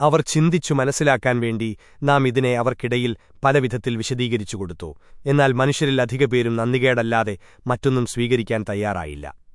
അവർ ചിന്തിച്ചു മനസ്സിലാക്കാൻ വേണ്ടി നാം ഇതിനെ അവർക്കിടയിൽ പലവിധത്തിൽ വിശദീകരിച്ചു കൊടുത്തു. എന്നാൽ മനുഷ്യരിൽ അധികപേരും നന്ദികേടല്ലാതെ മറ്റൊന്നും സ്വീകരിക്കാൻ തയ്യാറായില്ല.